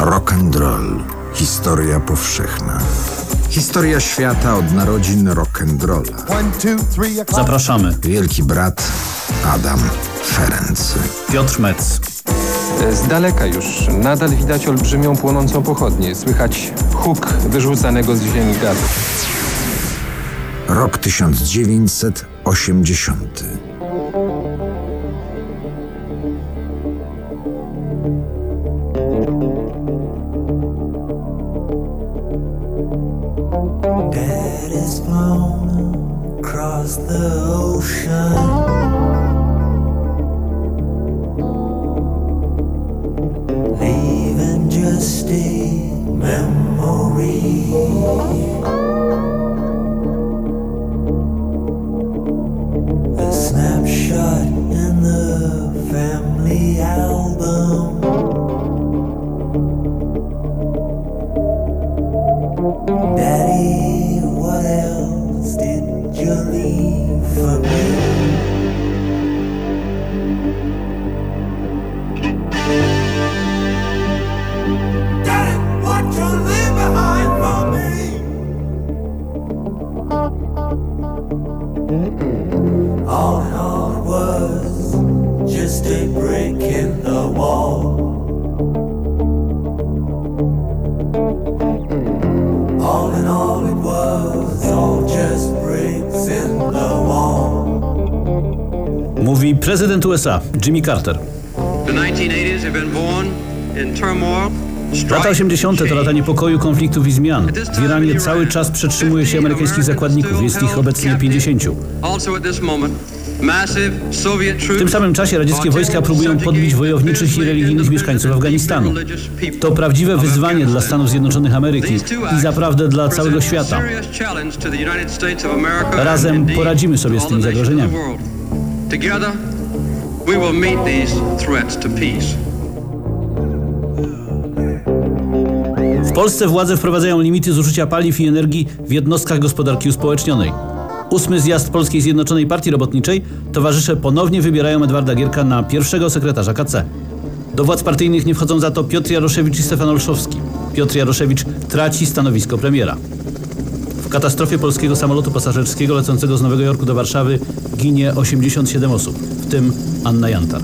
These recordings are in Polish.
Rock and roll. Historia powszechna. Historia świata od narodzin rock and rolla. Zapraszamy. Wielki brat Adam Ferenc. Piotr Metz. Z daleka już nadal widać olbrzymią płonącą pochodnię. Słychać huk wyrzucanego z ziemi gazu. Rok 1980. Mówi prezydent USA Jimmy Carter. The 1980s have been born in turmoil. Lata 80. to lata niepokoju, konfliktów i zmian. W Iranie cały czas przetrzymuje się amerykańskich zakładników. Jest ich obecnie 50. Also at this moment, massive Soviet W tym samym czasie radzieckie wojska próbują podbić wojowniczych i religijnych mieszkańców Afganistanu. To prawdziwe wyzwanie dla Stanów Zjednoczonych Ameryki i zaprawdę dla całego świata. Razem poradzimy sobie z tymi zagrożeniami. Together, we will meet these threats to peace. W Polsce władze wprowadzają limity zużycia paliw i energii w jednostkach gospodarki uspołecznionej. Ósmy zjazd Polskiej Zjednoczonej Partii Robotniczej towarzysze ponownie wybierają Edwarda Gierka na pierwszego sekretarza KC. Do władz partyjnych nie wchodzą za to Piotr Jaroszewicz i Stefan Olszowski. Piotr Jaroszewicz traci stanowisko premiera. W katastrofie polskiego samolotu pasażerskiego lecącego z Nowego Jorku do Warszawy ginie 87 osób, w tym Anna Jantar.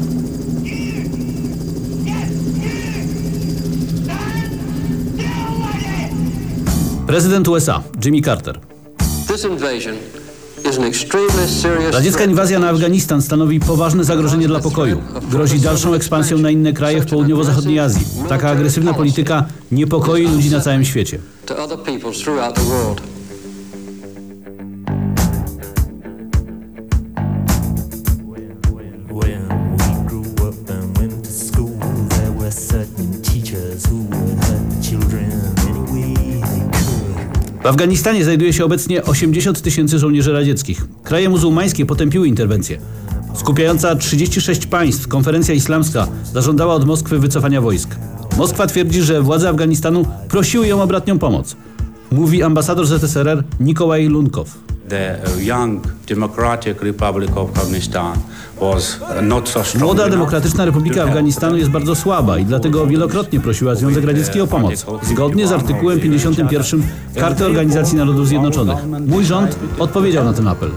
Prezydent USA Jimmy Carter. Radziecka inwazja na Afganistan stanowi poważne zagrożenie dla pokoju. Grozi dalszą ekspansją na inne kraje w południowo-zachodniej Azji. Taka agresywna polityka niepokoi ludzi na całym świecie. W Afganistanie znajduje się obecnie 80 tysięcy żołnierzy radzieckich. Kraje muzułmańskie potępiły interwencję. Skupiająca 36 państw, konferencja islamska zażądała od Moskwy wycofania wojsk. Moskwa twierdzi, że władze Afganistanu prosiły ją o bratnią pomoc. Mówi ambasador ZSRR Nikołaj Lunkow. The young Democratic Republic of Afghanistan was not so strong. Młoda Demokratyczna Republika Afganistanu jest bardzo słaba i dlatego wielokrotnie prosiła Związek Radziecki o pomoc. Zgodnie z artykułem 51 Karty Organizacji Narodów Zjednoczonych. Mój rząd odpowiedział na ten apel.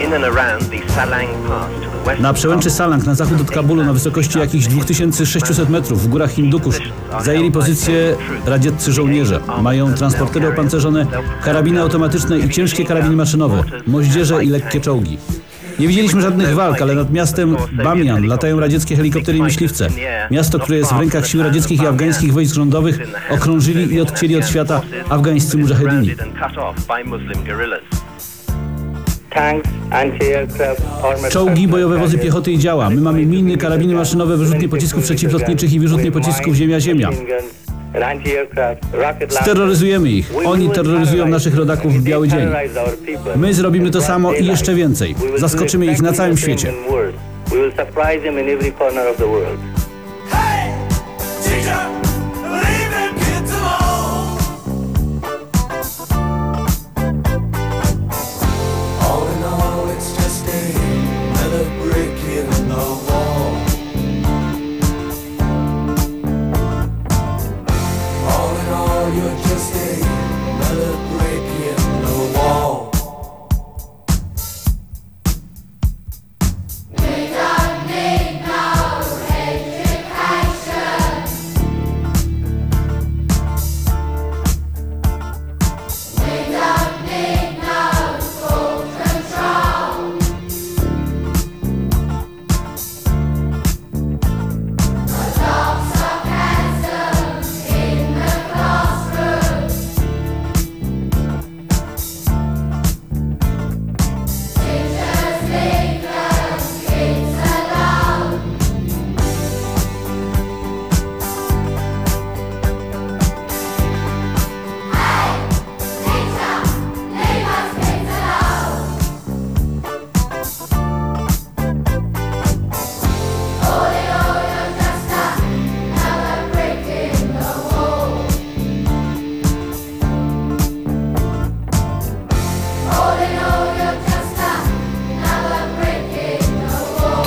in and around the Salang Pass Na przełęczy Salang na zachód od Kabulu na wysokości jakichś 2600 metrów w górach Hindukusz zajęli pozycję radzieccy żołnierze. Mają transportery opancerzone, karabiny automatyczne i ciężkie karabiny maszynowe, moździerze i lekkie czołgi. Nie widzieliśmy żadnych walk, ale nad miastem Bamian latają radzieckie helikoptery i myśliwce. Miasto, które jest w rękach sił radzieckich i afgańskich wojsk rządowych, okrążyli i odcięli od świata afgańscy mujahedini. Czołgi, bojowe wozy piechoty i działa. My mamy miny, karabiny maszynowe, wyrzutnie pocisków przeciwlotniczych i wyrzutnie pocisków ziemia-ziemia. Steroryzujemy ich. Oni terroryzują naszych rodaków w biały dzień. My zrobimy to samo i jeszcze więcej. Zaskoczymy ich na całym świecie. Teacher,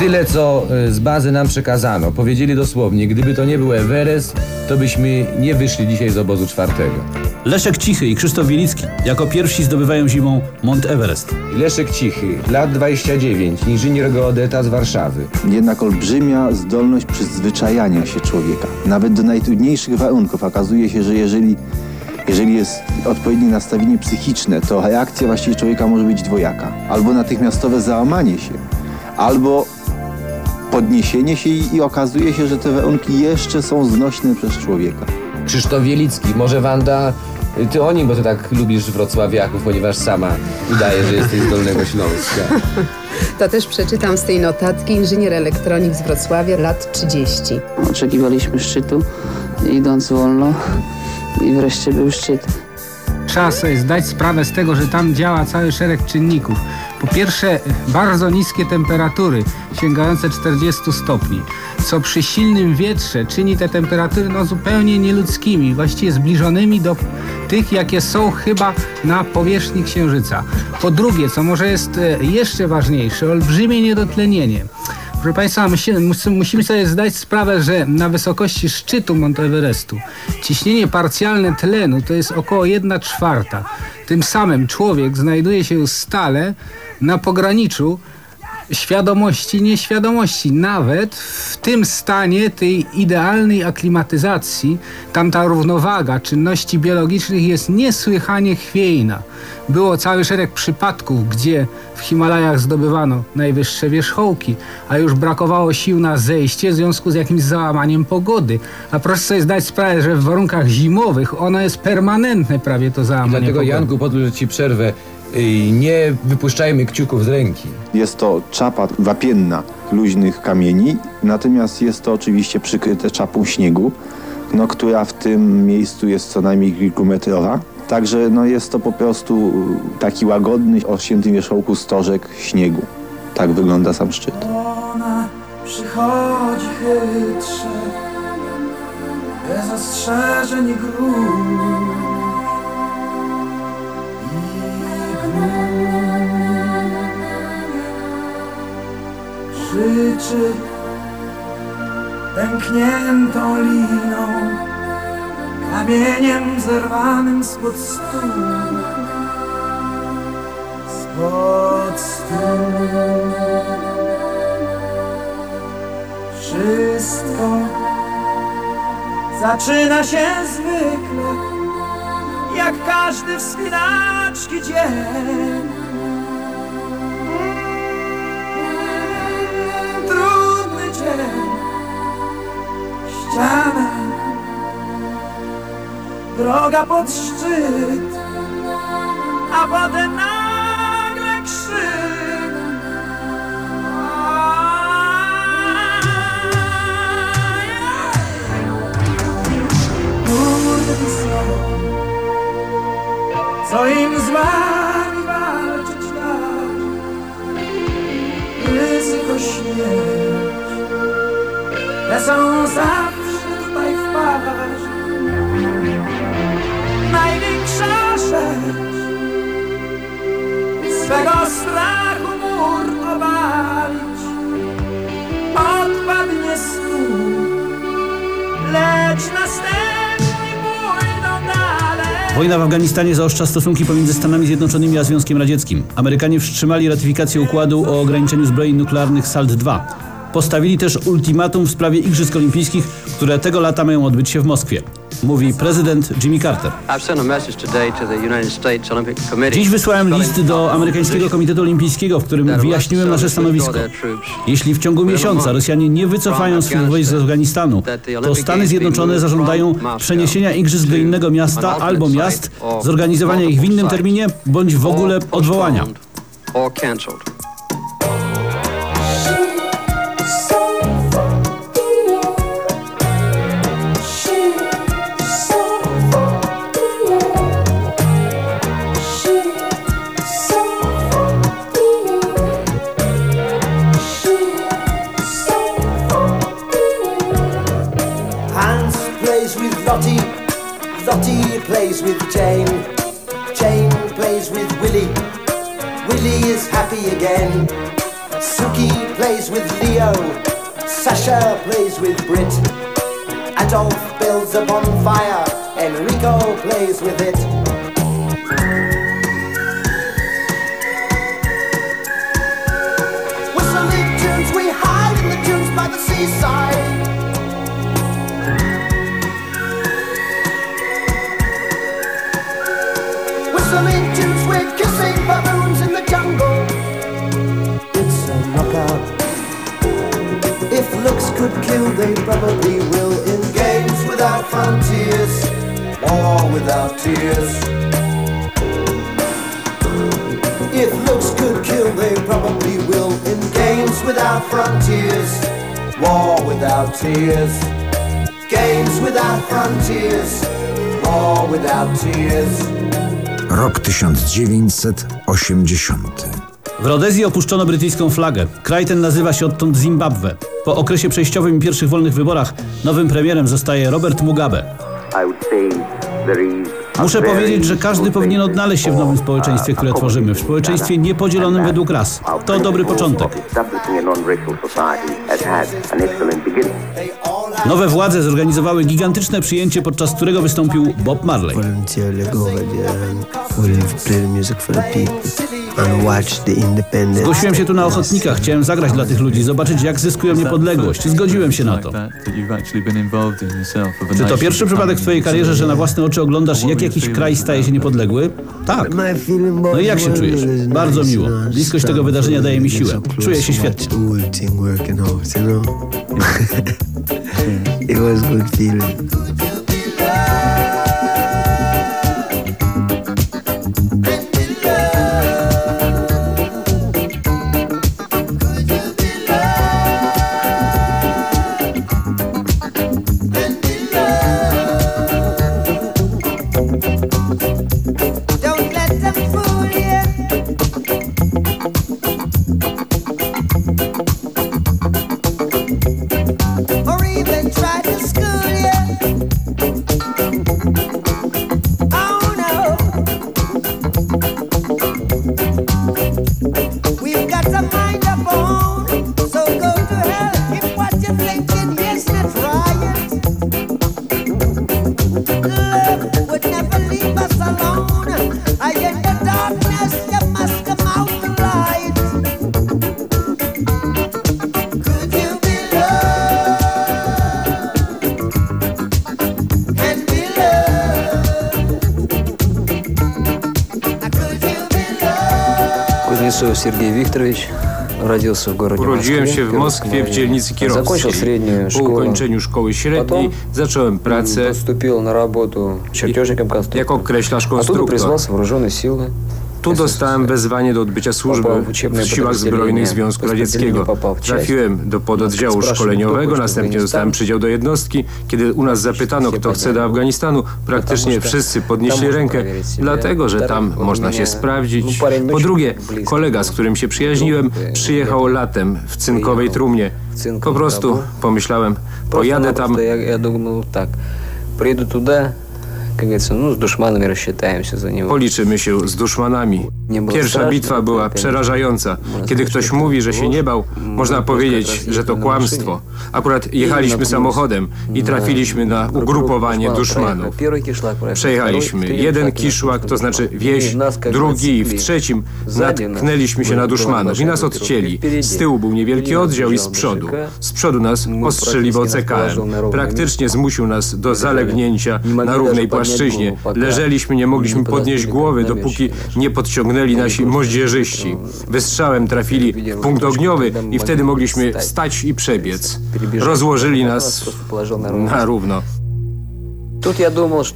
Tyle, co y, z bazy nam przekazano. Powiedzieli dosłownie, gdyby to nie był Everest, to byśmy nie wyszli dzisiaj z obozu czwartego. Leszek Cichy i Krzysztof Wielicki jako pierwsi zdobywają zimą Mont Everest. Leszek Cichy, lat 29, inżynier geodeta z Warszawy. Jednak olbrzymia zdolność przyzwyczajania się człowieka, nawet do najtrudniejszych warunków. Okazuje się, że jeżeli, jeżeli jest odpowiednie nastawienie psychiczne, to reakcja właściwie człowieka może być dwojaka. Albo natychmiastowe załamanie się, albo podniesienie się i, i okazuje się, że te warunki jeszcze są znośne przez człowieka. Krzysztof Wielicki, może Wanda, ty o nim, bo ty tak lubisz wrocławiaków, ponieważ sama udaje, że jesteś z Dolnego Śląska. To też przeczytam z tej notatki inżynier elektronik z Wrocławia, lat 30. Oczekiwaliśmy szczytu, idąc wolno i wreszcie był szczyt. Trzeba sobie zdać sprawę z tego, że tam działa cały szereg czynników. Po pierwsze, bardzo niskie temperatury, sięgające 40 stopni, co przy silnym wietrze czyni te temperatury no, zupełnie nieludzkimi, właściwie zbliżonymi do tych, jakie są chyba na powierzchni Księżyca. Po drugie, co może jest e, jeszcze ważniejsze, olbrzymie niedotlenienie. Proszę Państwa, musimy, musimy sobie zdać sprawę, że na wysokości szczytu Mount Everestu ciśnienie parcjalne tlenu to jest około 1 czwarta. Tym samym człowiek znajduje się stale na pograniczu świadomości, nieświadomości. Nawet w tym stanie tej idealnej aklimatyzacji tamta równowaga czynności biologicznych jest niesłychanie chwiejna. Było cały szereg przypadków, gdzie w Himalajach zdobywano najwyższe wierzchołki, a już brakowało sił na zejście w związku z jakimś załamaniem pogody. A proszę sobie zdać sprawę, że w warunkach zimowych ono jest permanentne prawie to I załamanie dlatego, pogody. Janku, pozwól, że ci przerwę. Nie wypuszczajmy kciuków z ręki. Jest to czapa wapienna luźnych kamieni, natomiast jest to oczywiście przykryte czapą śniegu, no, która w tym miejscu jest co najmniej kilkumetrowa. Także no, jest to po prostu taki łagodny, o świętym wierzchołku stożek śniegu. Tak wygląda sam szczyt. Ona przychodzi chytrze, bez ostrzeżeń i. Krzyczy pękniętą liną, kamieniem zerwanym spod stół. Spod stół. Wszystko zaczyna się zwykle, jak każdy wspinaczki dzień. Trudny dzień, ściana, droga pod szczyt, a potem nagle krzyk. Co im z wami walczyć? Ryzyko śmierć, te są zawsze tutaj w parze. Największa rzecz, swego strachu mur obalić, odpadnie stół, lecz dalej. Wojna w Afganistanie zaostrza stosunki pomiędzy Stanami Zjednoczonymi a Związkiem Radzieckim. Amerykanie wstrzymali ratyfikację układu o ograniczeniu zbrojeń nuklearnych SALT-2. Postawili też ultimatum w sprawie Igrzysk Olimpijskich, które tego lata mają odbyć się w Moskwie. Mówi prezydent Jimmy Carter. Dziś wysłałem list do amerykańskiego Komitetu Olimpijskiego, w którym wyjaśniłem nasze stanowisko. Jeśli w ciągu miesiąca Rosjanie nie wycofają swych wojsk z Afganistanu, to Stany Zjednoczone zażądają przeniesienia igrzysk do innego miasta albo miast, zorganizowania ich w innym terminie, bądź w ogóle odwołania. Leo. Sasha plays with Brit. Adolf builds a bonfire. Enrico plays with it. Whistling tunes, we hide in the dunes by the seaside. Looks could kill, they probably will. In games without frontiers, war without tears. If looks could kill, they probably will. In games without frontiers, war without tears. Games without frontiers, war without tears. Rok 1980. W Rodezji opuszczono brytyjską flagę. Kraj ten nazywa się odtąd Zimbabwe. Po okresie przejściowym i pierwszych wolnych wyborach nowym premierem zostaje Robert Mugabe. Muszę powiedzieć, że każdy powinien odnaleźć się w nowym społeczeństwie, które tworzymy. W społeczeństwie niepodzielonym według ras. To dobry początek. Nowe władze zorganizowały gigantyczne przyjęcie, podczas którego wystąpił Bob Marley. Zgłosiłem się tu na ochotnika, chciałem zagrać dla tych ludzi, zobaczyć jak zyskują niepodległość. Zgodziłem się na to. Czy to pierwszy przypadek w twojej karierze, że na własne oczy oglądasz jak jakiś kraj staje się niepodległy? Tak. No i jak się czujesz? Bardzo miło. Bliskość tego wydarzenia daje mi siłę. Czuję się świetnie. It was good feeling. Кузнецов Сергей Викторович. Родился в городе Urodziłem Москве, się w Moskwie w dzielnicy Закончил kierowskiej. среднюю Po школу. ukończeniu szkoły średniej zacząłem pracę Поступил на работу чертежником конструктором. jako kreślarz Оттуда konstruktor. призвался в вооруженные силы. Tu dostałem wezwanie do odbycia służby Popał w uciemne w siłach podrazdelenie. zbrojnych Związku Rozpoczęliśmy Radzieckiego. popał w część. Trafiłem do pododdziału Spraszam, szkoleniowego, kto następnie chodzi w dostałem Afganistan? przydział do jednostki. Kiedy u nas zapytano, kto chce do Afganistanu, praktycznie Потому что wszyscy там podnieśli можно rękę, проверить себя. dlatego, że tam Во-вторых, można вот się меня, sprawdzić. ну, парень Po очень drugie, близкий kolega, z którym się przyjaźniłem, przyjechał latem w cynkowej trumnie. Po prostu pomyślałem, pojadę tam, Просто я, как говорится, ну, с душманами рассчитаемся за него. Policzymy się z duszmanami. Pierwsza bitwa była przerażająca. Kiedy ktoś mówi, że się nie bał, można powiedzieć, że to kłamstwo. Akurat jechaliśmy samochodem i trafiliśmy na ugrupowanie duszmanów. Первый кишлак проехал, Przejechaliśmy второй, в третьем jeden шаг kiszłak, to znaczy I wieś, nas jak drugi, w nas trzecim Zzadzie nas natknęliśmy się na była duszmanów i nas duża odcięli. grupy. Z tyłu był niewielki Wпереди oddział i nas z bieżał przodu. BSZK. Z przodu nas My ostrzeli w praktycznie nas OCKM. położył na równym Praktycznie zmusił nas do zalegnięcia Nie mogli na równej даже podnieść płaszczyźnie. Leżeliśmy, nie mogliśmy podnieść głowy, dopóki nie podciągnęli nasi moździerzyści. Wystrzałem trafili w punkt ogniowy i wtedy mogliśmy wstać i przebiec. Rozłożyli nas na równo.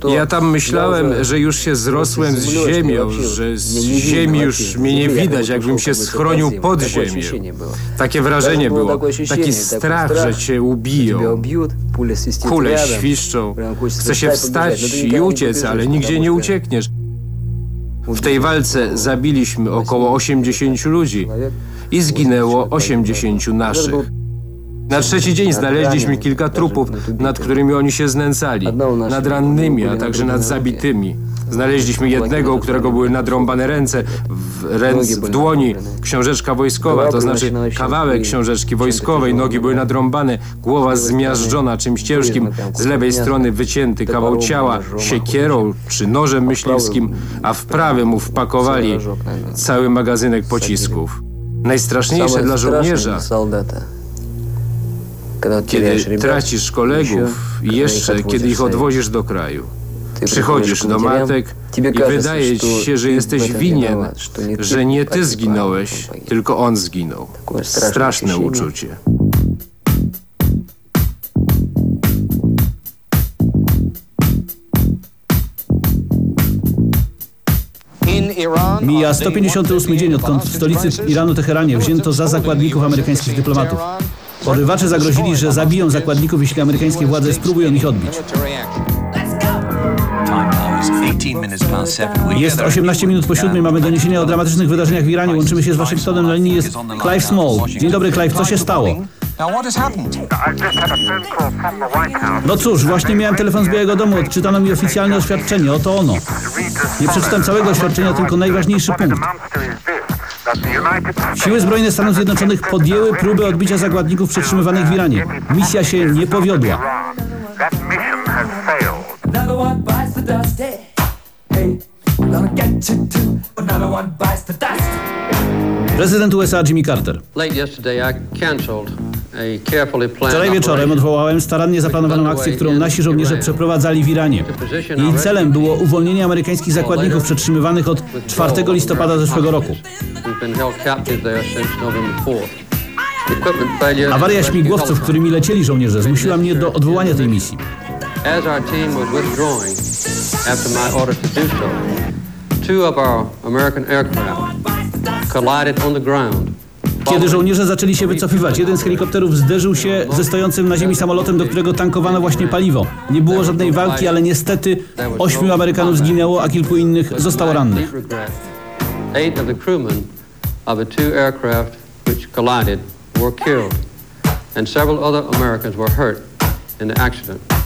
Ja tam myślałem, że już się zrosłem z ziemią, że z ziemi już mnie nie widać, jakbym się schronił pod ziemię. Takie wrażenie było, taki strach, że cię ubiją. Kule świszczą, chce się wstać i uciec, ale nigdzie nie uciekniesz. W tej walce zabiliśmy około 80 ludzi i zginęło 80 naszych. Na trzeci dzień znaleźliśmy kilka trupów, nad którymi oni się znęcali. Nad rannymi, a także nad zabitymi. Znaleźliśmy jednego, u którego były nadrąbane ręce, w, ręc, w dłoni. książeczka wojskowa, to znaczy kawałek książeczki wojskowej, nogi były nadrąbane, głowa zmiażdżona czymś ciężkim, z lewej strony wycięty kawał ciała siekierą czy nożem myśliwskim, a w prawy mu wpakowali cały magazynek pocisków. Najstraszniejsze dla żołnierza, kiedy tracisz kolegów i jeszcze kiedy ich odwozisz do kraju. Przychodzisz do matek i wydaje ci się, że jesteś winien, że nie ty zginąłeś, tylko on zginął. Straszne uczucie. Mija 158 dzień, odkąd w stolicy Iranu Teheranie wzięto za zakładników amerykańskich dyplomatów. Porywacze zagrozili, że zabiją zakładników, jeśli amerykańskie władze spróbują ich odbić. Jest 18 minut po siódmej, mamy doniesienia o dramatycznych wydarzeniach w Iranie. Łączymy się z Waszyngtonem, na linii jest Clive Small. Dzień dobry Clive, co się stało? No cóż, właśnie miałem telefon z Białego Domu, odczytano mi oficjalne oświadczenie, oto ono. Nie przeczytam całego oświadczenia, tylko najważniejszy punkt. Siły zbrojne Stanów Zjednoczonych podjęły próbę odbicia zakładników przetrzymywanych w Iranie. Misja się nie powiodła. Prezydent USA Jimmy Carter. Wczoraj wieczorem odwołałem starannie zaplanowaną akcję, którą nasi żołnierze przeprowadzali w Iranie. Jej celem było uwolnienie amerykańskich zakładników przetrzymywanych od 4 listopada zeszłego roku. We've been held captive there since November 4th. Equipment failure Awaria śmigłowców, którymi lecieli żołnierze, zmusiła mnie do odwołania tej misji. Two of our American aircraft collided on the ground. Kiedy żołnierze zaczęli się wycofywać, jeden z helikopterów zderzył się ze stojącym na ziemi samolotem, do którego tankowano właśnie paliwo. Nie było żadnej walki, ale niestety ośmiu Amerykanów zginęło, a kilku innych zostało rannych. And several other Americans were hurt in the accident.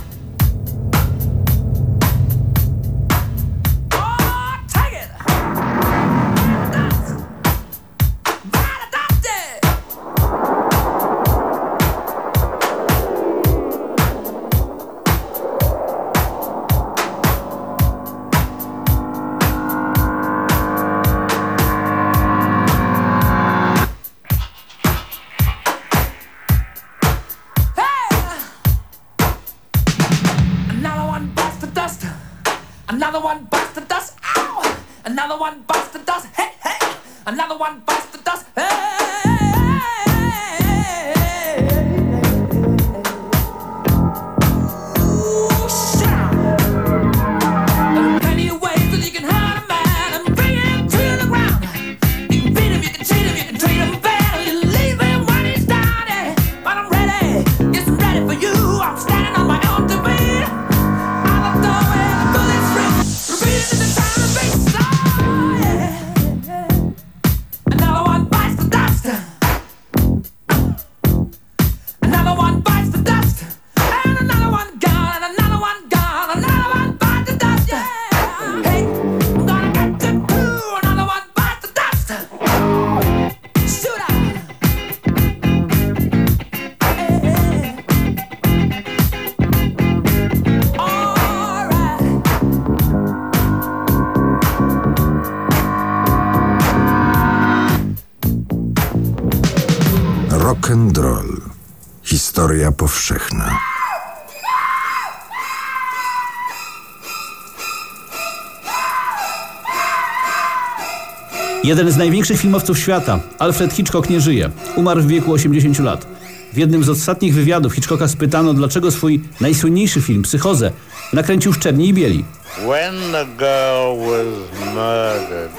Jeden z największych filmowców świata, Alfred Hitchcock, nie żyje. Umarł w wieku 80 lat. W jednym z ostatnich wywiadów Hitchcocka spytano, dlaczego swój najsłynniejszy film, Psychozę, nakręcił w czerni i bieli. When the girl was murdered,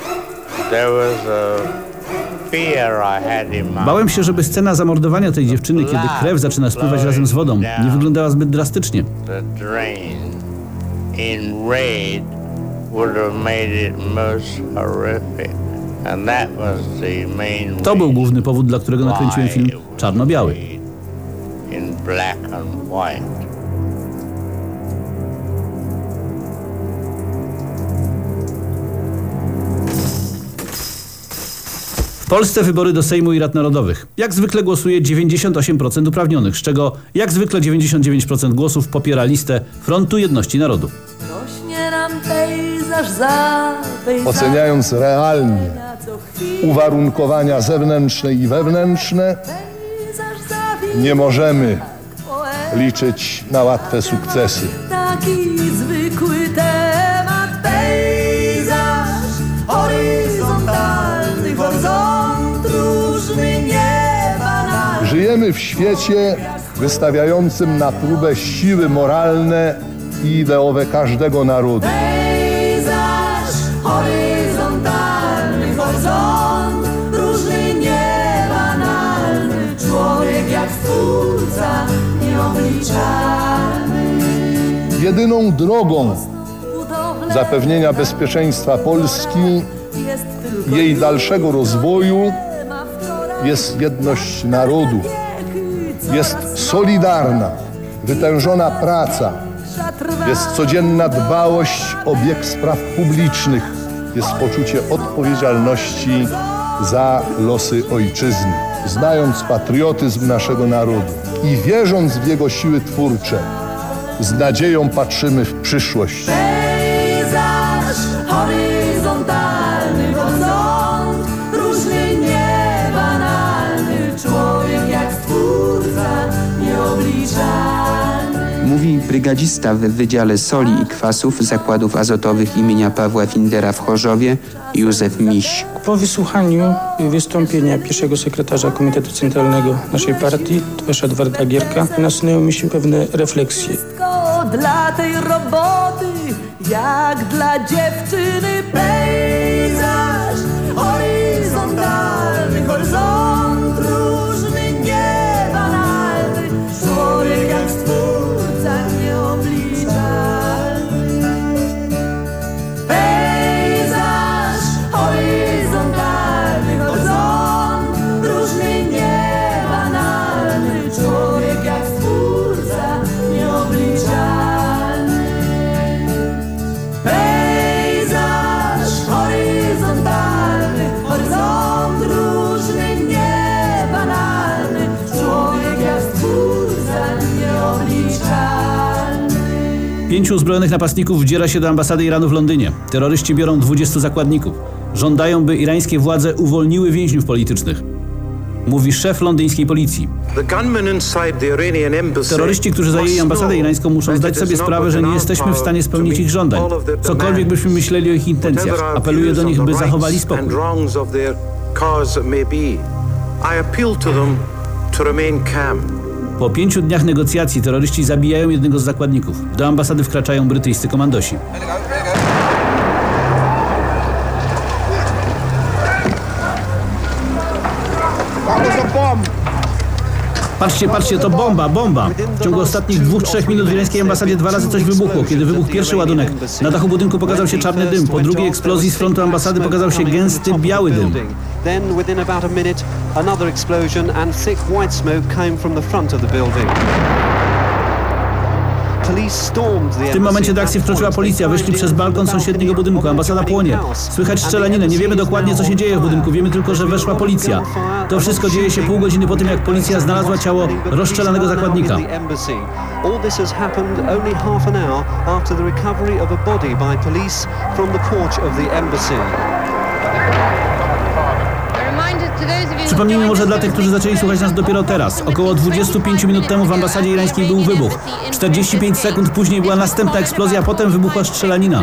there was a Bałem się, żeby scena zamordowania tej dziewczyny, kiedy krew zaczyna spływać razem z wodą, nie wyglądała zbyt drastycznie. in red would have made it most horrific. And that was the main To był główny powód, dla którego nakręciłem film czarno-biały. W Polsce wybory do Sejmu i Rad Narodowych. Jak zwykle głosuje 98% uprawnionych, z czego jak zwykle 99% głosów popiera listę Frontu Jedności Narodu. Rośnie nam pejzaż za pejzażem. Oceniając realnie uwarunkowania zewnętrzne i wewnętrzne, nie możemy liczyć na łatwe sukcesy. Taki zwykły temat pejzaż horyzontalny, horyzont różny nieba na Żyjemy w świecie wystawiającym na próbę siły moralne i ideowe każdego narodu. Jedyną drogą zapewnienia bezpieczeństwa Polski jej dalszego rozwoju jest jedność narodu, jest solidarna, wytężona praca, jest codzienna dbałość o bieg spraw publicznych, jest poczucie odpowiedzialności za losy ojczyzny. Znając patriotyzm naszego narodu i wierząc w jego siły twórcze, z nadzieją patrzymy w przyszłość. Pejzaż Mówi brygadzista w Wydziale Soli i Kwasów Zakładów Azotowych imienia Pawła Findera w Chorzowie Józef Miś. Po wysłuchaniu wystąpienia pierwszego sekretarza Komitetu Centralnego naszej partii, Tomasza Edwarda Gierka, nasunęły mi się pewne refleksje. Dla tej roboty, jak dla dziewczyny pejzaż Pięciu uzbrojonych napastników wdziera się do ambasady Iranu w Londynie. Terroryści biorą 20 zakładników. Żądają, by irańskie władze uwolniły więźniów politycznych. Mówi szef londyńskiej policji. Terroryści, którzy zajęli ambasadę irańską muszą zdać sobie sprawę, że nie jesteśmy w stanie spełnić ich żądań. Cokolwiek byśmy myśleli o ich intencjach. Apeluję do nich, by zachowali spokój. Po pięciu dniach negocjacji terroryści zabijają jednego z zakładników. Do ambasady wkraczają brytyjscy komandosi. Patrzcie, patrzcie, to bomba, bomba! W ciągu ostatnich dwóch, trzech minut w irańskiej ambasadzie dwa razy coś wybuchło. Kiedy wybuchł pierwszy ładunek, na dachu budynku pokazał się czarny dym. Po drugiej eksplozji z frontu ambasady pokazał się gęsty, biały dym. Then, within about a minute, another explosion and thick white smoke came from the front of the building. W tym momencie do akcji wkroczyła policja, weszli przez balkon sąsiedniego budynku. Ambasada płonie. Słychać strzelaninę, nie wiemy dokładnie co się dzieje w budynku, wiemy tylko, że weszła policja. To wszystko dzieje się pół godziny po tym, jak policja znalazła ciało rozstrzelanego zakładnika. All this has happened only half an hour after the recovery of a body by police from the porch of the embassy. Przypomnijmy może dla tych, którzy zaczęli słuchać nas dopiero teraz. Około 25 minut temu w ambasadzie irańskiej był wybuch. 45 sekund później była następna eksplozja, a potem wybuchła strzelanina.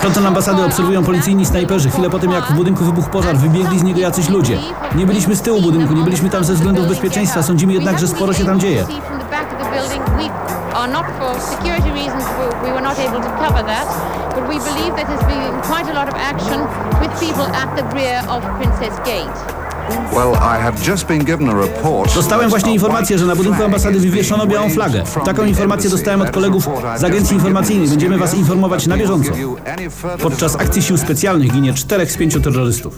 Fronton ambasady obserwują policyjni snajperzy. Chwilę po tym, jak w budynku wybuchł pożar, wybiegli z niego jacyś ludzie. Nie byliśmy z tyłu budynku, nie byliśmy tam ze względów bezpieczeństwa. Sądzimy jednak, że sporo się tam dzieje. Are not for security reasons, we- we were not able to cover that, but we believe that there's been quite a lot of action with people at the rear of Princess Gate. Well, I have just been given a report. Dostałem właśnie informację, że na budynku ambasady wywieszono białą flagę. Taką informację dostałem od kolegów z agencji informacyjnej. Będziemy was informować na bieżąco. Podczas akcji sił specjalnych ginie czterech z pięciu terrorystów.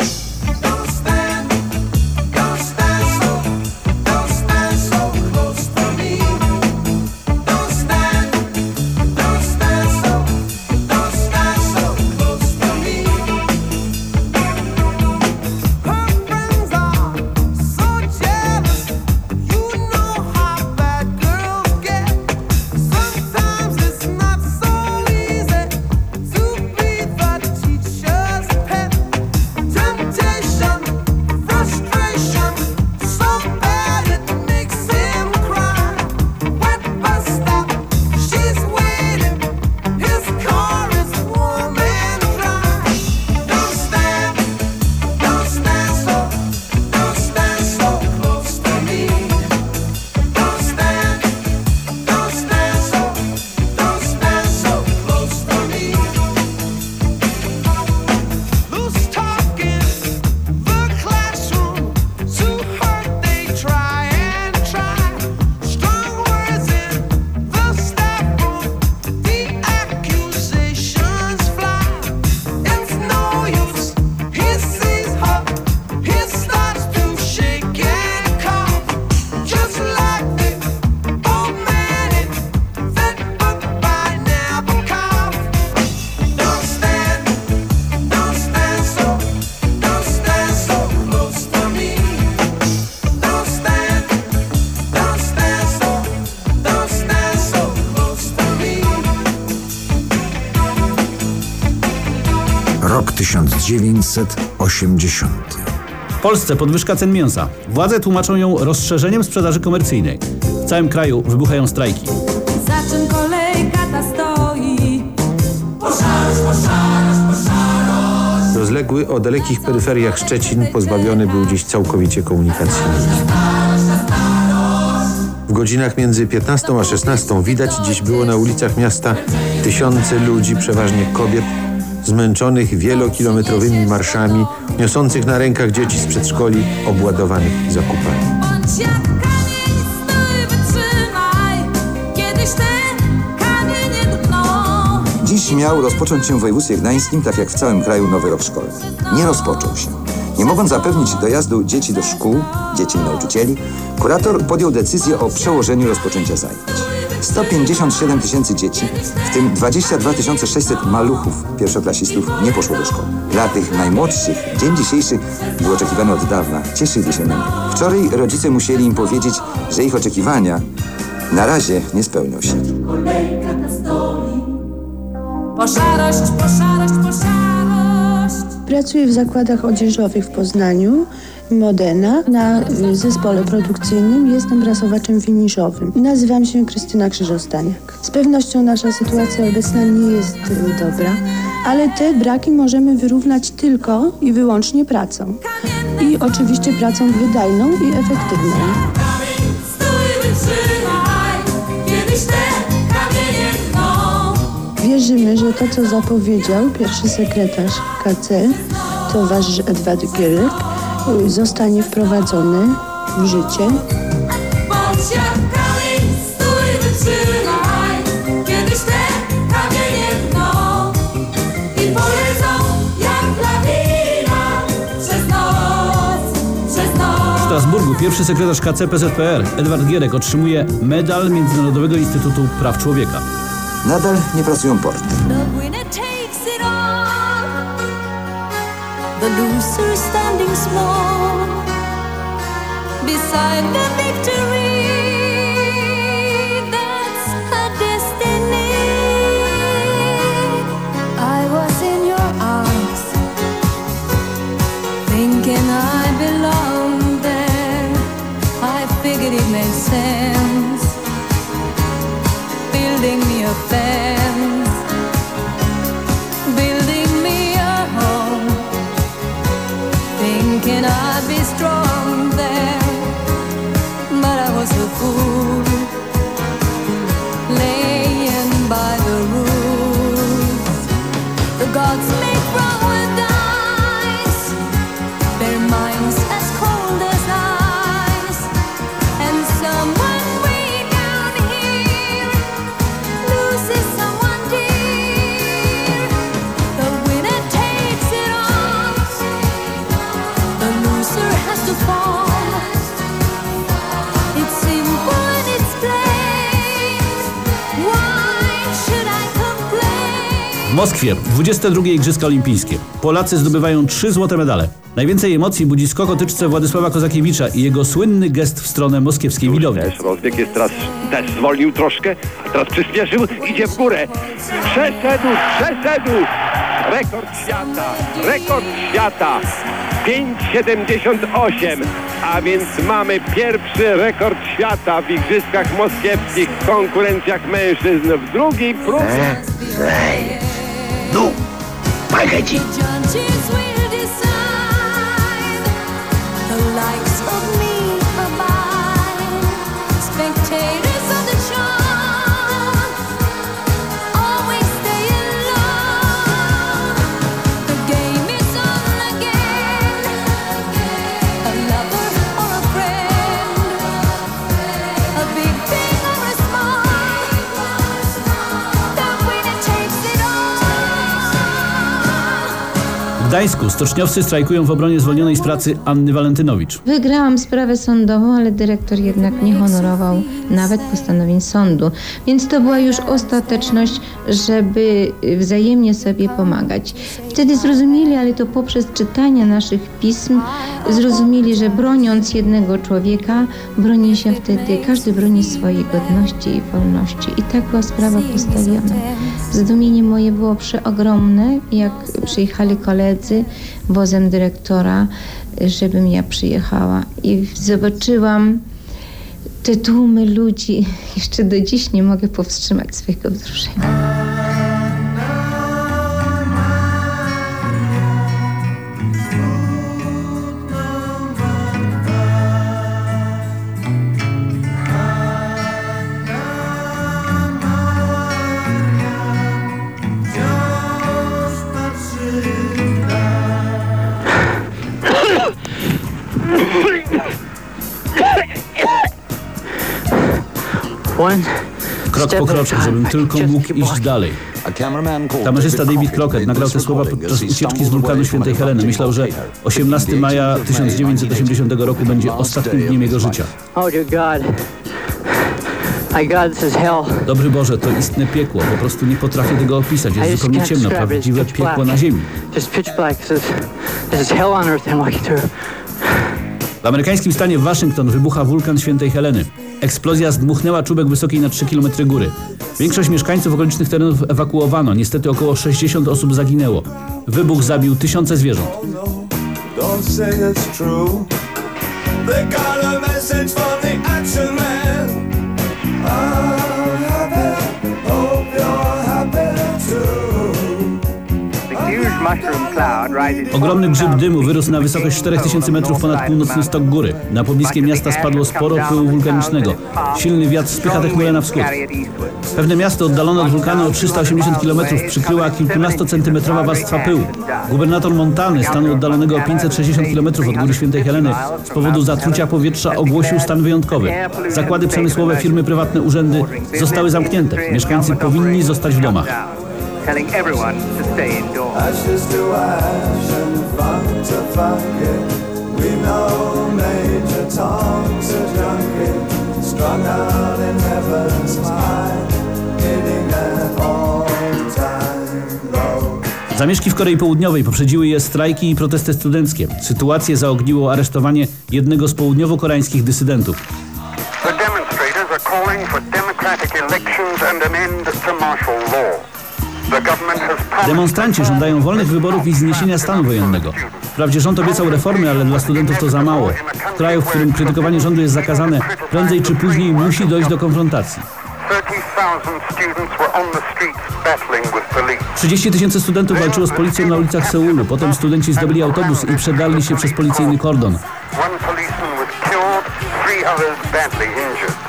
1980. W Polsce podwyżka cen mięsa. Władze tłumaczą ją rozszerzeniem sprzedaży komercyjnej. W całym kraju wybuchają strajki. Za czym kolejka ta stoi? Poszarość, poszarość, poszarość. Rozległy o dalekich peryferiach Szczecin pozbawiony był dziś całkowicie komunikacji. W godzinach między 15 a 16 widać dziś było na ulicach miasta tysiące ludzi, przeważnie kobiet, zmęczonych wielokilometrowymi marszami, niosących na rękach dzieci z przedszkoli obładowanych zakupami. Dziś miał rozpocząć się w województwie gdańskim, tak jak w całym kraju, nowy rok szkolny. Nie rozpoczął się. Nie mogąc zapewnić dojazdu dzieci do szkół, dzieci i nauczycieli, kurator podjął decyzję o przełożeniu rozpoczęcia zajęć. 157 tysięcy dzieci, w tym 22 600 maluchów pierwszoklasistów nie poszło do szkoły. Dla tych najmłodszych dzień dzisiejszy był oczekiwany od dawna. Cieszyli się na niego. Wczoraj rodzice musieli im powiedzieć, że ich oczekiwania na razie nie spełnią się. Kolejka ta stoi. Poszarość, poszarość, poszarość. Pracuję w zakładach odzieżowych w Poznaniu, Modena. Na zespole produkcyjnym jestem prasowaczem finiszowym. Nazywam się Krystyna Krzyżostaniak. Z pewnością nasza sytuacja obecna nie jest y, dobra, ale te braki możemy wyrównać tylko i wyłącznie pracą. I oczywiście pracą wydajną i efektywną. Wierzymy, że to, co zapowiedział pierwszy sekretarz KC, towarzysz Edward Gierek, zostanie wprowadzone w życie. W Strasburgu pierwszy sekretarz KC PZPR Edward Gierek otrzymuje medal Międzynarodowego Instytutu Praw Człowieka. Nadal nie pracują porty. The loser standing small beside the victory. That's her destiny. I was in your arms, thinking I belonged there. I figured it made sense, building me a fence, gods Moskwie 22 Igrzyska Olimpijskie. Polacy zdobywają trzy złote medale. Najwięcej emocji budzi skok o tyczce Władysława Kozakiewicza i jego słynny gest w stronę moskiewskiej widowni. Też rozbieg jest teraz, też zwolnił troszkę, a teraz przyspieszył, idzie w górę. Przeszedł, przeszedł! Rekord świata, rekord świata! 5,78, a więc mamy pierwszy rekord świata w Igrzyskach Moskiewskich w konkurencjach mężczyzn w drugiej próbie. No, Judges will decide Gdańsku stoczniowcy strajkują w obronie zwolnionej z pracy Anny Walentynowicz. Wygrałam sprawę sądową, ale dyrektor jednak nie honorował nawet postanowień sądu. Więc to była już ostateczność, żeby wzajemnie sobie pomagać. Wtedy zrozumieli, ale to poprzez czytanie naszych pism, zrozumieli, że broniąc jednego człowieka, broni się wtedy, każdy broni swojej godności i wolności. I tak była sprawa postawiona. Zdumienie moje było przeogromne, jak przyjechali koledzy wozem dyrektora, żebym ja przyjechała. I zobaczyłam te tłumy ludzi. Jeszcze do dziś nie mogę powstrzymać swojego wzruszenia. Krok po kroku, żebym tylko mógł iść dalej. Kamerzysta David Crockett nagrał te słowa podczas ucieczki z wulkanu Świętej Heleny. Myślał, że 18 maja 1980 roku będzie ostatnim dniem jego życia. Oh dear God. My God, this is hell. Dobry Boże, to istne piekło. Po prostu nie potrafię tego opisać. Jest zupełnie ciemno, prawdziwe pitch piekło na ziemi. W amerykańskim stanie Waszyngton wybucha wulkan Świętej Heleny. Eksplozja zdmuchnęła czubek wysokiej na 3 km góry. Większość mieszkańców okolicznych terenów ewakuowano. Niestety około 60 osób zaginęło. Wybuch zabił tysiące zwierząt. Ogromny grzyb dymu wyrósł na wysokość 4000 metrów ponad północny stok góry. Na pobliskie miasta spadło sporo pyłu wulkanicznego. Silny wiatr spycha tę chmurę na wschód. Pewne miasto oddalone od wulkanu o 380 km przykryła kilkunastocentymetrowa warstwa pyłu. Gubernator Montany, stanu oddalonego o 560 km od góry Świętej Heleny, z powodu zatrucia powietrza ogłosił stan wyjątkowy. Zakłady przemysłowe, firmy prywatne, urzędy zostały zamknięte. Mieszkańcy powinni zostać w domach. Telling everyone to stay indoors. Ashes to ash and funk to funky. We know Major Tom's a junkie, strung out in heaven's high, hitting that all-time low. Zamieszki w Korei Południowej poprzedziły je strajki i protesty studenckie. Sytuację zaogniło aresztowanie jednego z południowo-koreańskich dysydentów. The demonstrators are calling for democratic elections and an end to martial law. Demonstranci żądają wolnych wyborów i zniesienia stanu wojennego. Wprawdzie rząd obiecał reformy, ale dla studentów to za mało. W kraju, w którym krytykowanie rządu jest zakazane, prędzej czy później musi dojść do konfrontacji. 30,000 students were on the streets battling with police. 30 tysięcy studentów walczyło z policją na ulicach Seulu. Potem studenci zdobyli autobus i przedarli się przez policyjny kordon. One policeman was killed, three others badly injured.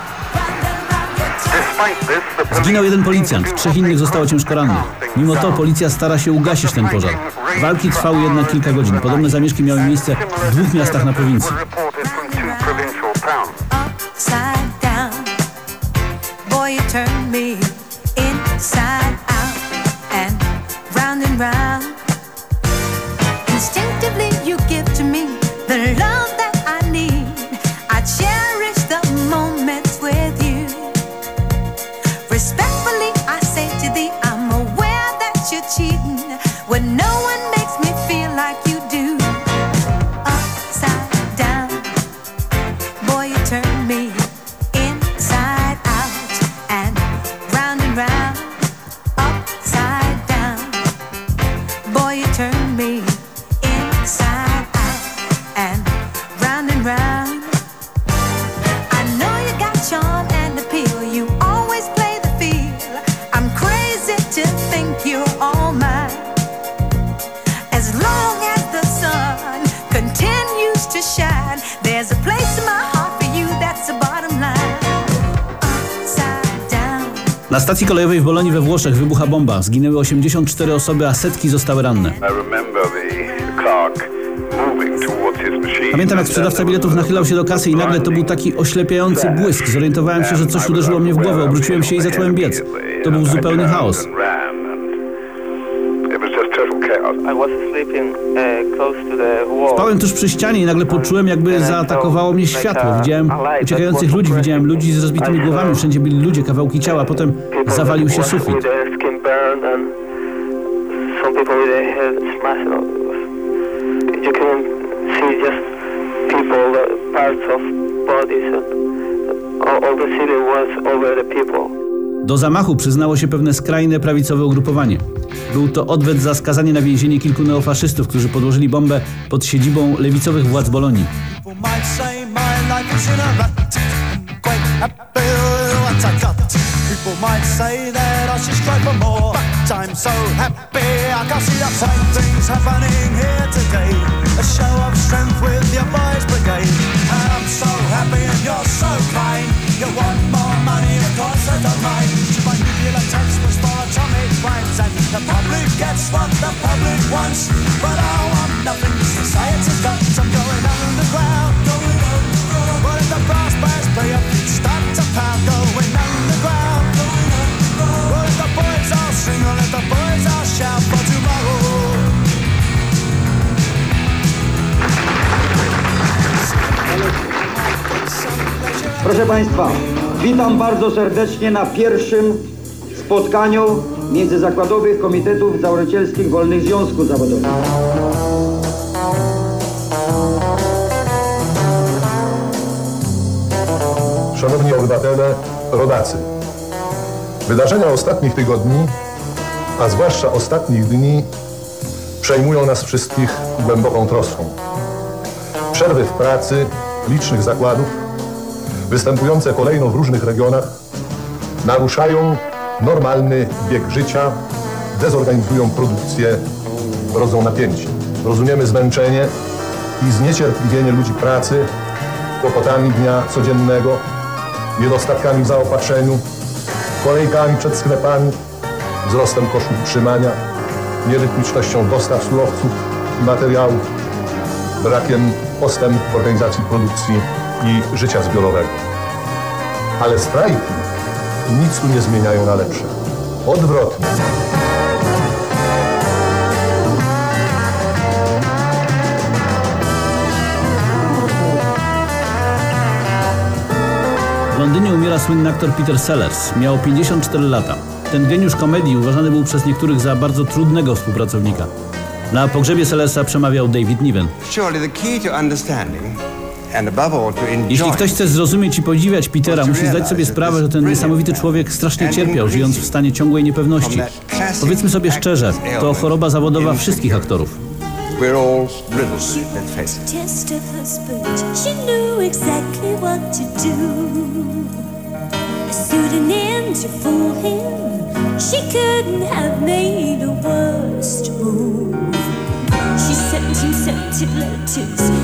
Zginął jeden policjant, trzech innych zostało ciężko rannych. Mimo to policja stara się ugasić ten pożar. Walki trwały jednak kilka godzin. Podobne zamieszki miały miejsce w dwóch miastach na prowincji. Kolejowej w Bolonii we Włoszech wybucha bomba. Zginęły 84 osoby, a setki zostały ranne. Pamiętam jak sprzedawca biletów nachylał się do kasy i nagle to był taki oślepiający błysk. Zorientowałem się, że coś uderzyło mnie w głowę. Obróciłem się i zacząłem biec. To był zupełny chaos. Spałem tuż przy ścianie i nagle poczułem, jakby zaatakowało mnie światło. Widziałem uciekających ludzi, widziałem ludzi z rozbitymi głowami, wszędzie byli ludzie, kawałki ciała, potem zawalił się sufit. All the city was over the people. Do zamachu przyznało się pewne skrajne prawicowe ugrupowanie. Był to odwet za skazanie na więzienie kilku neofaszystów, którzy podłożyli bombę pod siedzibą lewicowych władz Bolonii. You're so kind. You want more money, of course I don't mind. My nuclear tax was for atomic crimes. And the public gets what the public wants. But I want nothing society's got. I'm going underground. Going underground. But if the brass bands play up, start to pound. Going underground. Going underground. But if the boys all sing, or if the boys all shout Proszę Państwa, witam bardzo serdecznie na pierwszym spotkaniu Międzyzakładowych Komitetów Założycielskich Wolnych Związków Zawodowych. Szanowni obywatele, rodacy. Wydarzenia ostatnich tygodni, a zwłaszcza ostatnich dni, przejmują nas wszystkich głęboką troską. Przerwy w pracy licznych zakładów, występujące kolejno w różnych regionach, naruszają normalny bieg życia, dezorganizują produkcję, rodzą napięcie. Rozumiemy zmęczenie i zniecierpliwienie ludzi pracy, kłopotami dnia codziennego, niedostatkami w zaopatrzeniu, kolejkami przed sklepami, wzrostem kosztów utrzymania, nierytmicznością dostaw surowców i materiałów, brakiem postępu w organizacji produkcji i życia zbiorowego. Ale strajki nic tu nie zmieniają na lepsze. Odwrotnie. W Londynie umiera słynny aktor Peter Sellers. Miał 54 lata. Ten geniusz komedii uważany był przez niektórych za bardzo trudnego współpracownika. Na pogrzebie Sellersa przemawiał David Niven. Surely the key to understanding and above all to enjoy Jeśli ktoś chce zrozumieć i podziwiać Petera, musi zdać sobie sprawę, że ten niesamowity człowiek strasznie cierpiał, żyjąc w stanie ciągłej niepewności. Powiedzmy sobie szczerze, to choroba zawodowa wszystkich aktorów. we're all riddled with it, let's face it. Just a husband, she knew exactly what to do. Suiting in to fool him, she couldn't have made a worse move. Sent him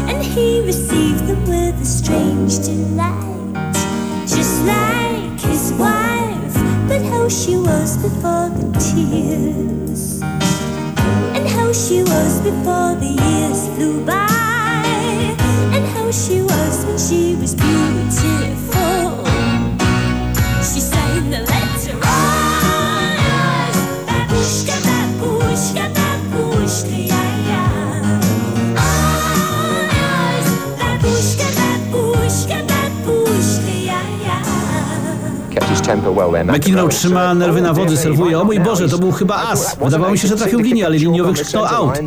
and he received them with a strange delight. Just like his wife, but how she was before the tears. And how she was before the years flew by. McInroe trzyma nerwy na wodzy, serwuje. O mój Boże, to był chyba as. Wydawało mi się, że trafił linię, ale liniowy krzyknął out.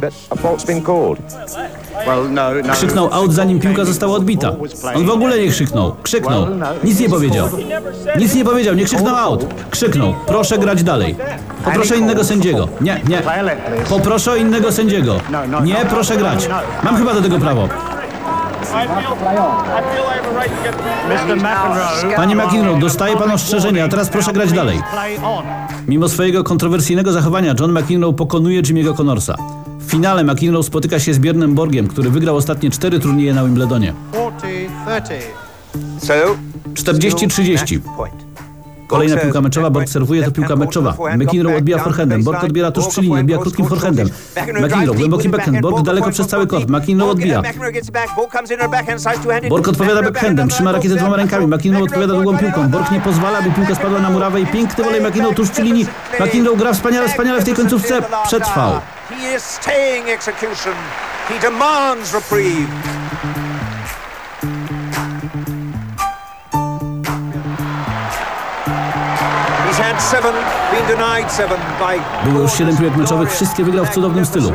Krzyknął out, zanim piłka została odbita. On w ogóle nie krzyknął. Krzyknął. Nic nie powiedział. Nic nie powiedział, nie krzyknął out. Krzyknął. Proszę grać dalej. Poproszę innego sędziego. Nie, nie. Poproszę innego sędziego. Nie, proszę grać. Mam chyba do tego prawo. McEnroe. Panie McInroe, dostaje pan ostrzeżenie, a teraz proszę grać dalej. Mimo swojego kontrowersyjnego zachowania, John McEnroe pokonuje Jimmy'ego Connorsa. W finale McEnroe spotyka się z Björnem Borgiem, który wygrał ostatnie cztery turnieje na Wimbledonie. 40-30. 40-30. Kolejna piłka meczowa, Borg serwuje, to piłka meczowa. McEnroe odbija forehandem, Borg odbiera tuż przy linii, odbija krótkim forehandem. McEnroe, głęboki backhand, Borg daleko przez cały kort, McEnroe odbija. Borg odpowiada backhandem, trzyma rakietę dwoma rękami, McEnroe odpowiada długą piłką. Borg nie pozwala, by piłka spadła na murawę i piękny wolej McEnroe tuż przy linii. McEnroe gra wspaniale, wspaniale w tej końcówce, przetrwał. He is staying execution. He demands reprieve. Było już 7 piłek meczowych, wszystkie wygrał w cudownym stylu.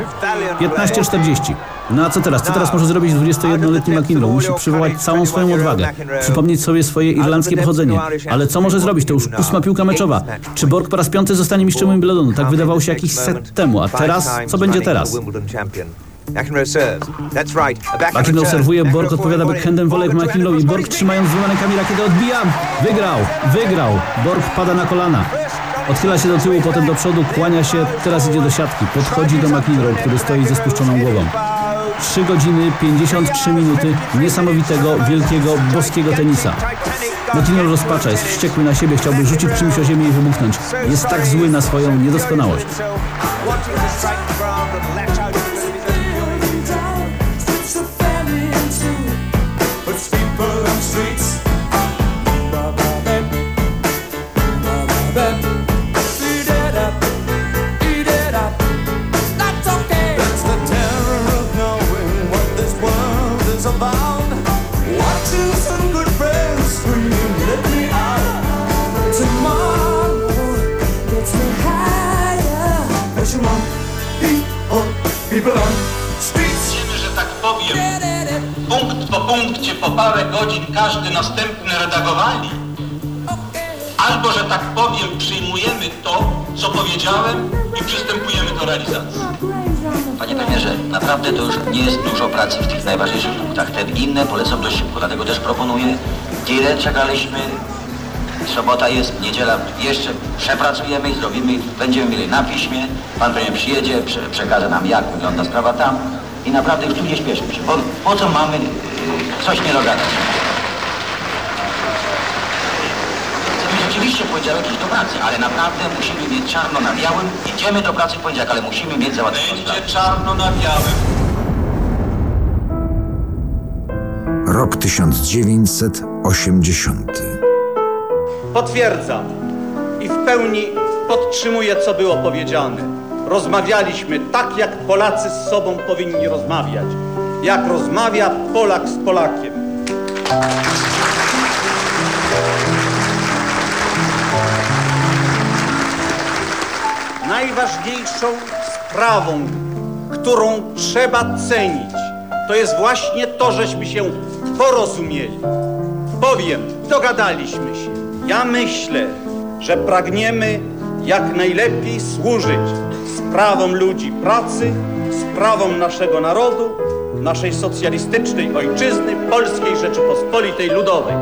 15-40. No a co teraz? Co teraz może zrobić 21-letni McEnroe? Musi przywołać całą swoją odwagę, przypomnieć sobie swoje irlandzkie pochodzenie. Ale co może zrobić? To już ósma piłka meczowa. Czy Borg po raz piąty zostanie mistrzem Wimbledonu? Tak wydawało się jakiś set temu. A teraz? Co będzie teraz? McEnroe serves. That's right. A backhand McEnroe return. serwuje, Borg odpowiada backhandem volley. wolek Forward to McEnroe i Enroe. Borg trzymając dwoma rękami rakietę odbija. Wygrał, wygrał. Borg pada na kolana. Odchyla się do tyłu, potem do przodu, kłania się, teraz idzie do siatki. Podchodzi do McEnroe, który stoi ze spuszczoną głową. 3 godziny, 53 minuty niesamowitego, wielkiego, boskiego tenisa. McEnroe rozpacza, jest wściekły na siebie, chciałby rzucić czymś o ziemię i wybuchnąć. Jest tak zły na swoją niedoskonałość. Parę godzin każdy następny redagowali. Albo, że tak powiem, przyjmujemy to, co powiedziałem i przystępujemy do realizacji. Panie premierze, naprawdę to już nie jest dużo pracy w tych najważniejszych punktach. Te inne polecą dość szybko, dlatego też proponuję. Tyle czekaliśmy. Sobota jest, niedziela jeszcze przepracujemy i zrobimy, będziemy mieli na piśmie. Pan premier przyjedzie, prze, przekaże nam jak wygląda sprawa tam i naprawdę już tu nie śpieszmy się, bo po co mamy coś nie dogadać. Chcemy rzeczywiście w poniedziałek iść do pracy, ale naprawdę musimy mieć czarno na białym. Idziemy do pracy w poniedziałek, ale musimy mieć załatwione sprawy. Będzie czarno na białym. Rok 1980. Potwierdzam i w pełni podtrzymuję, co było powiedziane. Rozmawialiśmy tak, jak Polacy z sobą powinni rozmawiać. Jak rozmawia Polak z Polakiem. Najważniejszą sprawą, którą trzeba cenić, to jest właśnie to, żeśmy się porozumieli. Bowiem dogadaliśmy się. Ja myślę, że pragniemy jak najlepiej służyć sprawom ludzi pracy, sprawom naszego narodu, naszej socjalistycznej ojczyzny, Polskiej Rzeczypospolitej Ludowej.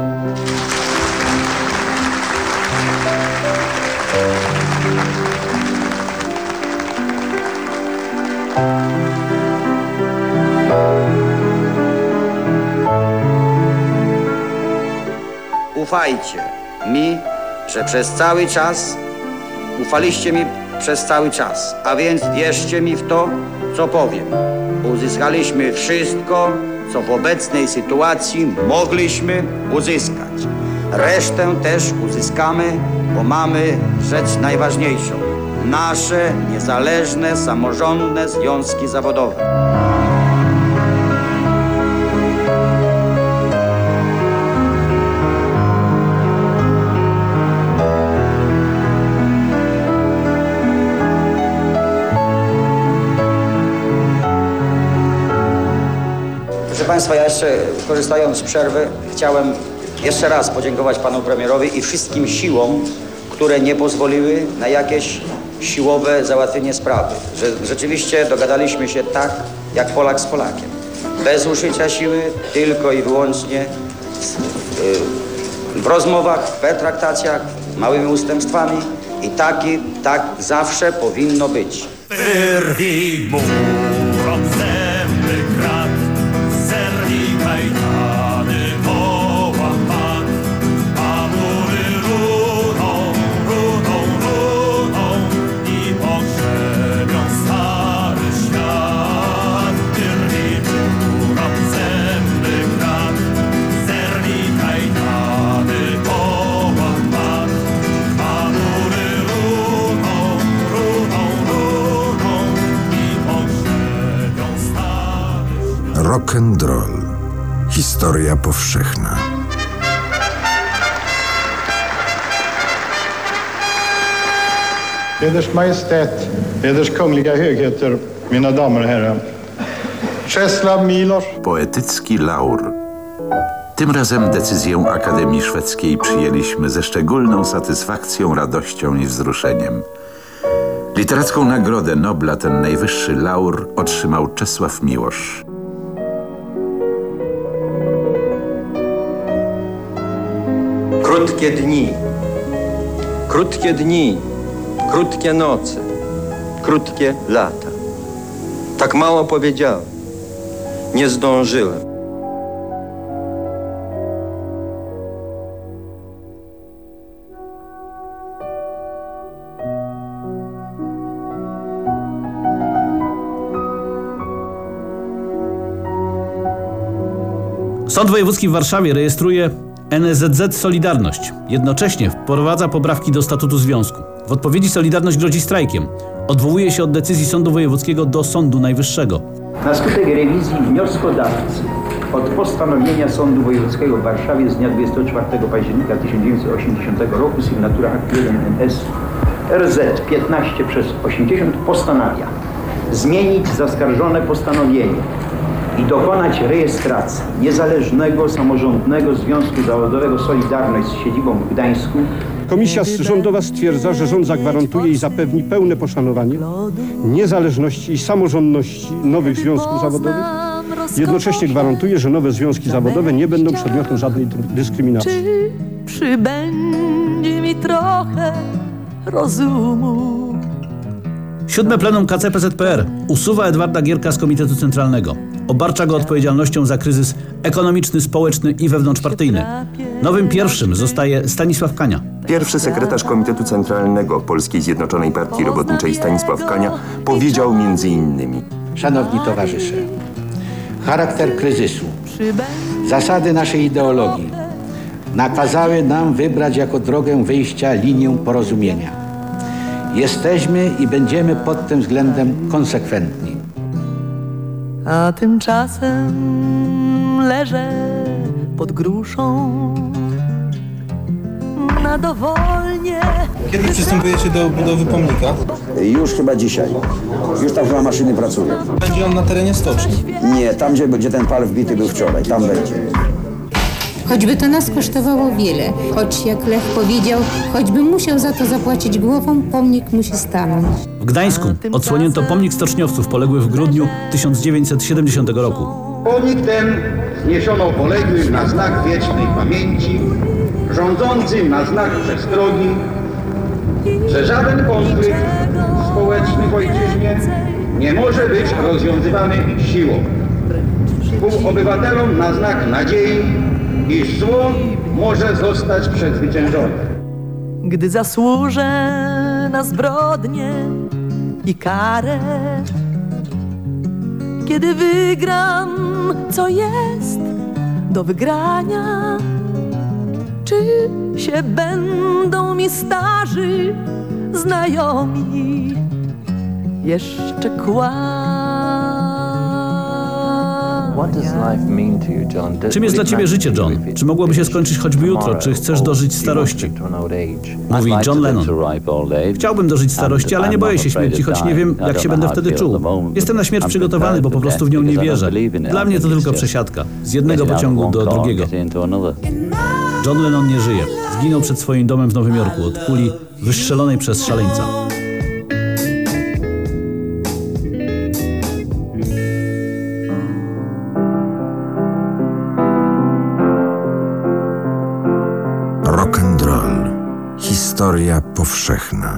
Ufajcie mi, że przez cały czas ufaliście mi przez cały czas, a więc wierzcie mi w to, co powiem. Uzyskaliśmy wszystko, co w obecnej sytuacji mogliśmy uzyskać. Resztę też uzyskamy, bo mamy rzecz najważniejszą. Nasze niezależne, samorządne związki zawodowe. Państwa, ja jeszcze korzystając z przerwy chciałem jeszcze raz podziękować Panu Premierowi i wszystkim siłom, które nie pozwoliły na jakieś siłowe załatwienie sprawy. Że rzeczywiście dogadaliśmy się tak, jak Polak z Polakiem. Bez użycia siły, tylko i wyłącznie w, rozmowach, w pertraktacjach, małymi ustępstwami i taki, tak zawsze powinno być. Rock and roll. Historia powszechna. Eders Majestät, Eders Kungliga Högheter, mina damer och herrar. Czesław Milosz. Poetycki laur. Tym razem decyzję Akademii Szwedzkiej przyjęliśmy ze szczególną satysfakcją, radością i wzruszeniem. Literacką nagrodę Nobla, ten najwyższy laur, otrzymał Czesław Miłosz. Krótkie dni, krótkie dni, krótkie noce, krótkie lata. Tak mało powiedziałem. Nie zdążyłem. Sąd Wojewódzki w Warszawie rejestruje NSZZ Solidarność. Jednocześnie wprowadza poprawki do statutu związku. W odpowiedzi Solidarność grozi strajkiem. Odwołuje się od decyzji Sądu Wojewódzkiego do Sądu Najwyższego. Na skutek rewizji wnioskodawcy od postanowienia Sądu Wojewódzkiego w Warszawie z dnia 24 października 1980 roku sygnatura akt 1 NS RZ 15 przez 80 postanawia zmienić zaskarżone postanowienie i dokonać rejestracji niezależnego samorządnego Związku Zawodowego Solidarność z siedzibą w Gdańsku Komisja rządowa stwierdza, że rząd zagwarantuje i zapewni pełne poszanowanie niezależności i samorządności nowych związków zawodowych. Jednocześnie gwarantuje, że nowe związki zawodowe nie będą przedmiotem żadnej dyskryminacji. Czy przybędzie mi trochę rozumu? Siódme plenum KCPZPR usuwa Edwarda Gierka z Komitetu Centralnego. Obarcza go odpowiedzialnością za kryzys ekonomiczny, społeczny i wewnątrzpartyjny. Nowym pierwszym zostaje Stanisław Kania. Pierwszy sekretarz Komitetu Centralnego Polskiej Zjednoczonej Partii Robotniczej Stanisław Kania powiedział między innymi Szanowni towarzysze, charakter kryzysu, zasady naszej ideologii nakazały nam wybrać jako drogę wyjścia linię porozumienia. Jesteśmy i będziemy pod tym względem konsekwentni. A tymczasem leżę pod gruszą na dowolnie. Kiedy przystępujecie do budowy pomnika? Już chyba dzisiaj. Już tam chyba maszyny pracują. Będzie on na terenie stoczni. Nie, tam gdzie będzie ten pal wbity był wczoraj, tam będzie. Choćby to nas kosztowało wiele, choć jak Lech powiedział, choćby musiał za to zapłacić głową, pomnik musi stanąć. W Gdańsku odsłonięto pomnik stoczniowców poległych w grudniu 1970 roku. Pomnik ten zniesiono poległym na znak wiecznej pamięci, rządzącym na znak przestrogi, że żaden konflikt społeczny w ojczyźnie nie może być rozwiązywany siłą. Współobywatelom na znak nadziei, iż zło może zostać przezwyciężone. Gdy zasłużę na zbrodnię i karę, kiedy wygram, co jest do wygrania, czy się będą mi starzy znajomi jeszcze kłamać? Czym jest dla ciebie życie, John? Czy mogłoby się skończyć choćby jutro? Czy chcesz dożyć starości? Mówi John Lennon. Chciałbym dożyć starości, ale nie boję się śmierci, choć nie wiem, jak się będę wtedy czuł. Jestem na śmierć przygotowany, bo po prostu w nią nie wierzę. Dla mnie to tylko przesiadka. Z jednego pociągu do drugiego. John Lennon nie żyje. Zginął przed swoim domem w Nowym Jorku od kuli wystrzelonej przez szaleńca. Rock